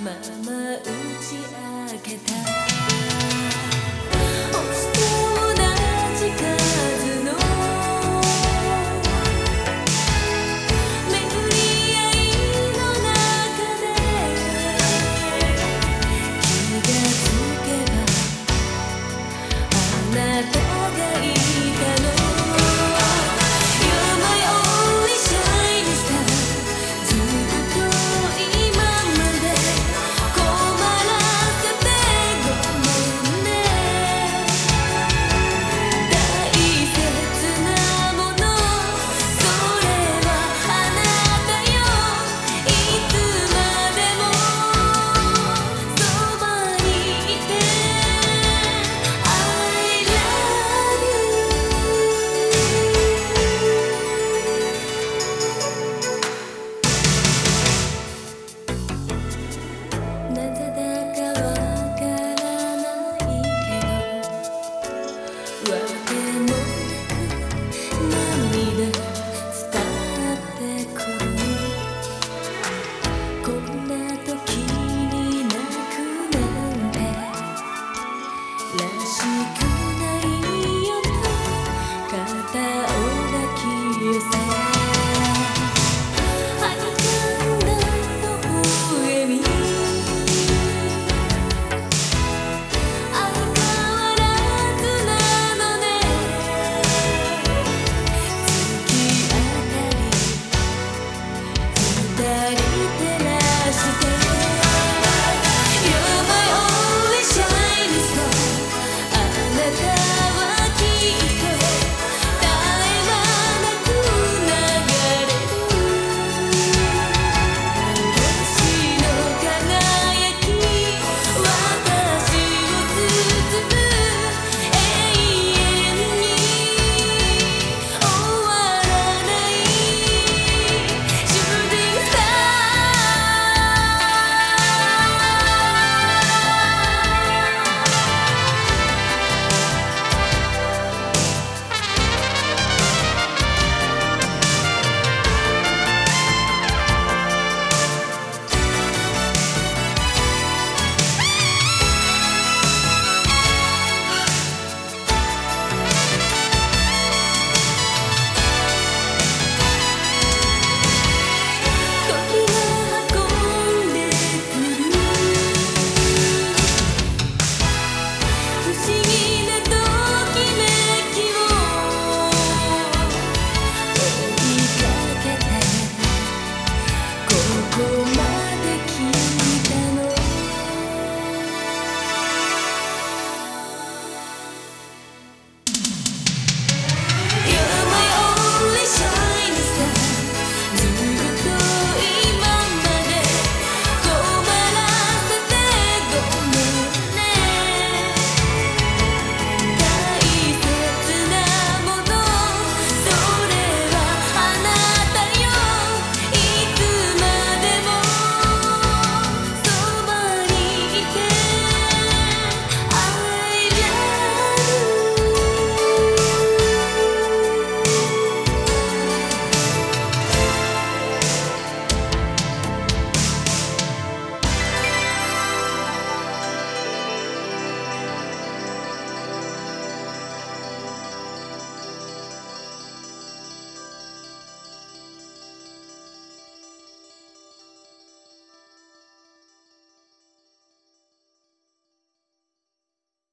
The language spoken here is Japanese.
まま打ち明けた。